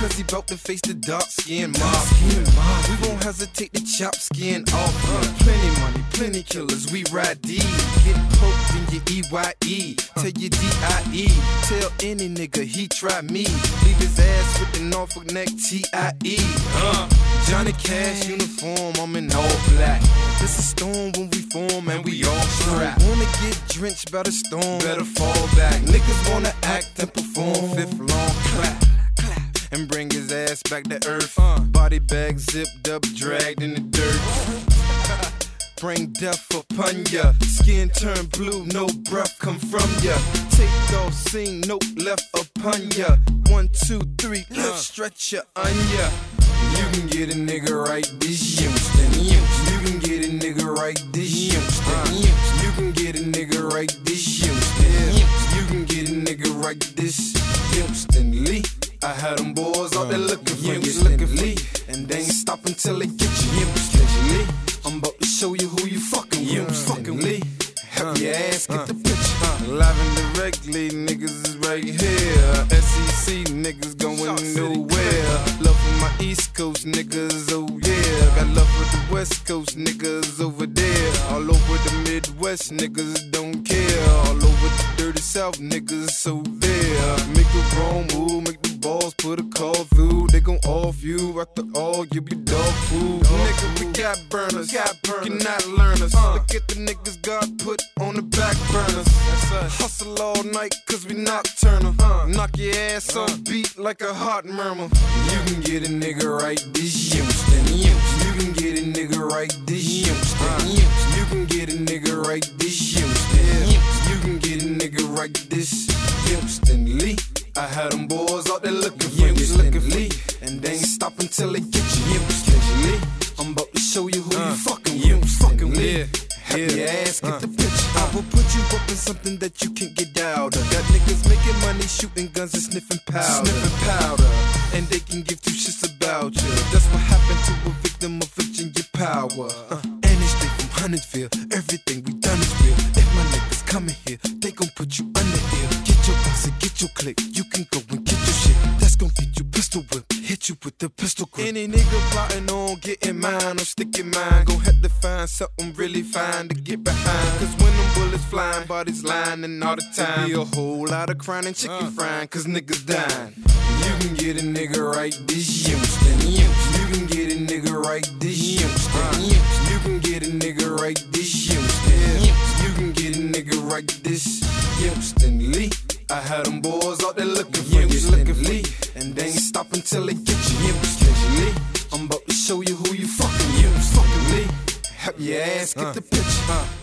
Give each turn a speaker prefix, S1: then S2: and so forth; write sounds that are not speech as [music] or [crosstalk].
S1: cause he bout to face the dark skin mob. We won't hesitate to chop skin off. Plenty money, plenty killers, we ride D. Get poked in your EYE, tell your DIE. Tell any nigga he try me. Leave his ass with the Norfolk neck TIE. Uh, Johnny Cash uniform, I'm in all black. It's a storm when we form and we all strapped. Wanna get drenched by the storm, better fall back. Niggas wanna act and perform, fifth long clap. And bring his ass back to earth. Uh. Body bag zipped up, dragged in the dirt. [laughs] Bring death upon ya. Skin turn blue, no breath come from ya. Take off, scene, note left upon ya. One, two, three, left stretch ya on ya. You can get a nigga right this Houston. You can get a nigga right this Houston. You can get a nigga right this Houston. You can get a nigga right this Houston Lee. I had them boys out there looking for you, looking for you. And they ain't stop until they get you, Lee. I'm about to show you who you fucking with, fucking Lee. Help your ass get the picture. Live directly, niggas is right here. SEC niggas going nowhere. Love for my East Coast niggas, oh yeah. Got love for the West Coast niggas over there. All over the Midwest niggas don't care. All over the dirty South niggas so there. Make a wrong move, balls put a call through. They gon' off you after all, you be dog food. Nigga, we got burners, got burners. Cannot learn us. Look at the niggas God put on the back burners. Hustle all night, cause we nocturnal. Knock your ass on beat like a heart murmur. You can get a nigga right this Houston. You can get a nigga right this Houston. You can get a nigga right this Houston. You can get a nigga right this. I had them boys out there looking for you, looking for you. And they ain't stop until they get you, Lee. I'm about to show you who you fucking with, fucking with. Help your ass get the picture. I will put you up in something that you can't get out of. Got niggas making money, shooting guns and sniffing powder. Sniffing powder. And they can give two shits about you. That's what happened to a victim of Virginia power. Uh, and it's straight from Huntersville. Everything we done is real. If my niggas coming here, they gon' put you under here. Get your boss and get your click. You can go and get your shit. That's gon' get you pistol whip. Hit you with the pistol grip. Any nigga plotting on getting mine or sticking mine, gon' have to find something really fine to get behind. Cause when them bullets flying, bodies lying all the time. Be a whole lot of crying and chicken uh. frying, cause niggas dying. You can get a nigga right this Houston. You can get a nigga right this Houston. Uh. Had them boys out there looking for you, looking. And they ain't stop until they get you, Houston Lee. I'm about to show you who you fucking with, fucking Lee. Help your ass get the picture.